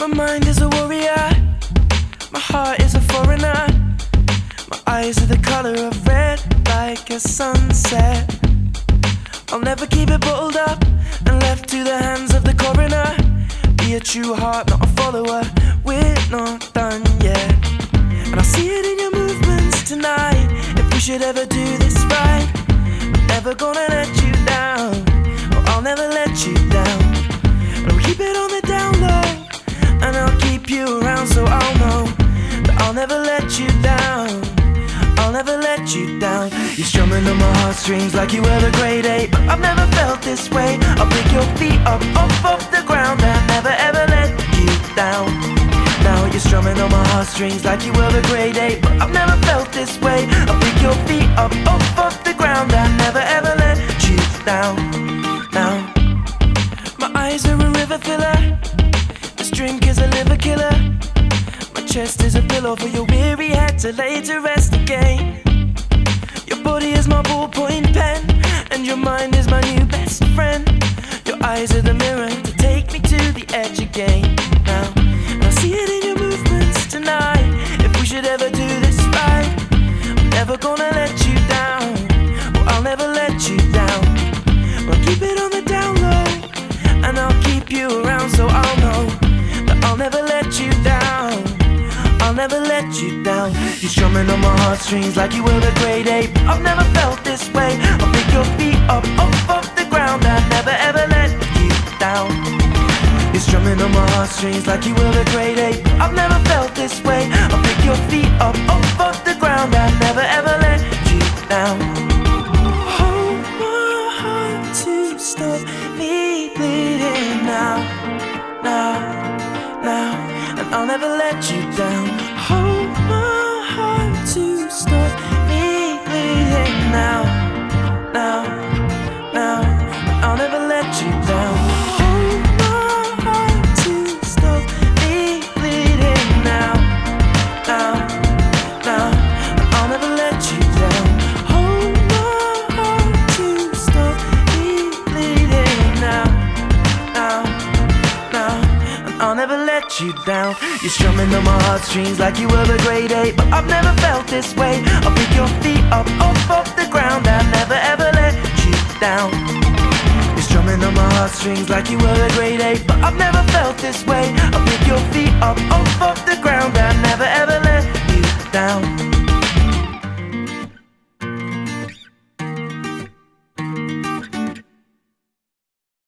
My mind is a warrior, my heart is a foreigner. My eyes are the color of red, like a sunset. I'll never keep it bottled up and left to the hands of the coroner. Be a true heart, not a follower. We're not done yet. And I see it in your movements tonight. If we should ever do this right, I'm never gonna let you down. Or I'll never let you down. Let you down. You're strumming on my heartstrings like you were the grade eight. But I've never felt this way. I'll pick your feet up off of the ground and never ever let you down. Now you're strumming on my heartstrings like you were the grade eight. But I've never felt this way. I'll pick your feet up off of the ground and never ever let you down. Now, my eyes are a river filler. This drink is a liver killer. My chest is a pillow for your weary head to lay to rest again. Body is my ballpoint pen, and your mind is my new best friend. Your eyes are the mirror to take me to the edge again. Now, and I see it in your movements tonight. If we should ever do this right, I'm never gonna let you down. Well, I'll never let you down. We'll keep it on the down never let you down. You're strumming on my heartstrings like you were eight. But I've never felt this way. I'll pick your feet up off of the ground. I never ever let you down. You're strumming on my heartstrings like you were eight. But I've never felt this way. I'll pick your feet up off of the ground. I never ever let you down. Hold my heart to stop me bleeding now, now, now, and I'll never let you down. You down. You're strumming on my heartstrings like you were the grade eight, but I've never felt this way. I'll pick your feet up off of the ground. I'll never ever let you down. You're strumming on my heartstrings like you were a grade eight, but I've never felt this way. I'll pick your feet